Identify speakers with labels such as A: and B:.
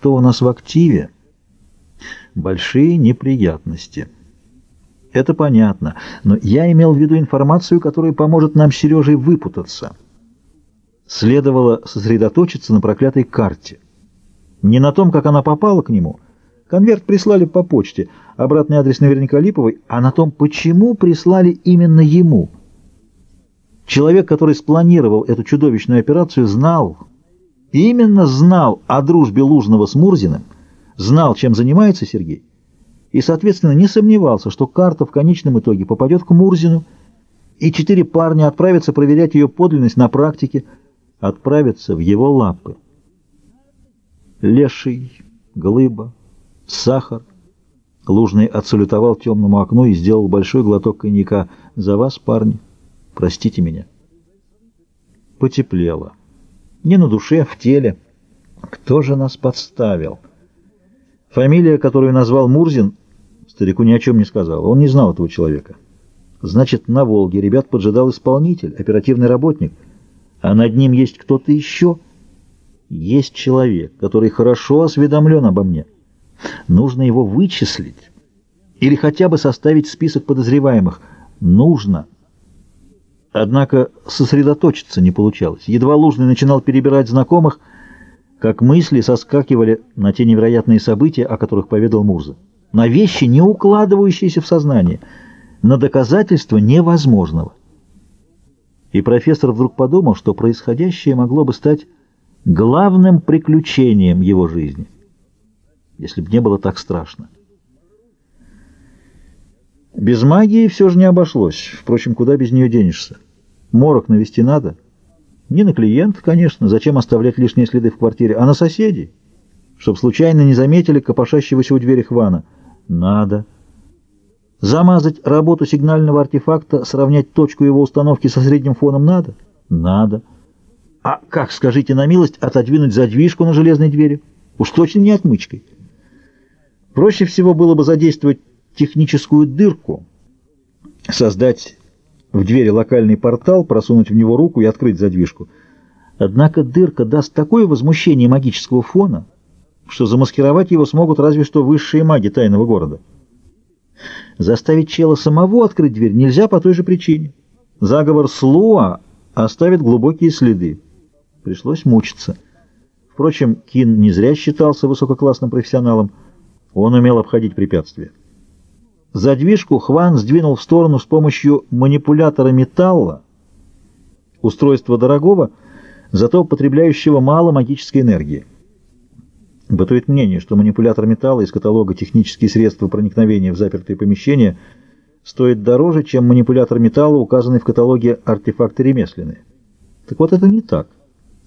A: что у нас в активе? Большие неприятности. Это понятно, но я имел в виду информацию, которая поможет нам с Сережей выпутаться. Следовало сосредоточиться на проклятой карте. Не на том, как она попала к нему. Конверт прислали по почте, обратный адрес наверняка липовый, а на том, почему прислали именно ему. Человек, который спланировал эту чудовищную операцию, знал, именно знал о дружбе Лужного с Мурзиным, знал, чем занимается Сергей, и, соответственно, не сомневался, что карта в конечном итоге попадет к Мурзину, и четыре парня отправятся проверять ее подлинность на практике, отправятся в его лапы. Леший, глыба, сахар. Лужный отсалютовал темному окну и сделал большой глоток коньяка. «За вас, парни, простите меня». Потеплело. Не на душе, в теле. Кто же нас подставил? Фамилия, которую назвал Мурзин, старику ни о чем не сказал. Он не знал этого человека. Значит, на Волге ребят поджидал исполнитель, оперативный работник, а над ним есть кто-то еще. Есть человек, который хорошо осведомлен обо мне. Нужно его вычислить или хотя бы составить список подозреваемых. Нужно. Однако сосредоточиться не получалось. Едва Лужный начинал перебирать знакомых, как мысли соскакивали на те невероятные события, о которых поведал Мурза. На вещи, не укладывающиеся в сознание, на доказательства невозможного. И профессор вдруг подумал, что происходящее могло бы стать главным приключением его жизни, если бы не было так страшно. Без магии все же не обошлось. Впрочем, куда без нее денешься? Морок навести надо. Не на клиента, конечно, зачем оставлять лишние следы в квартире, а на соседей, чтоб случайно не заметили копошащегося у двери Хвана. Надо. Замазать работу сигнального артефакта, сравнять точку его установки со средним фоном надо? Надо. А как, скажите на милость, отодвинуть задвижку на железной двери? Уж точно не отмычкой. Проще всего было бы задействовать техническую дырку, создать в двери локальный портал, просунуть в него руку и открыть задвижку. Однако дырка даст такое возмущение магического фона, что замаскировать его смогут разве что высшие маги тайного города. Заставить чела самого открыть дверь нельзя по той же причине. Заговор Слуа оставит глубокие следы. Пришлось мучиться. Впрочем, Кин не зря считался высококлассным профессионалом. Он умел обходить препятствия. Задвижку Хван сдвинул в сторону с помощью манипулятора металла, устройства дорогого, зато потребляющего мало магической энергии. Бытует мнение, что манипулятор металла из каталога «Технические средства проникновения в запертые помещения» стоит дороже, чем манипулятор металла, указанный в каталоге «Артефакты ремесленные». Так вот это не так.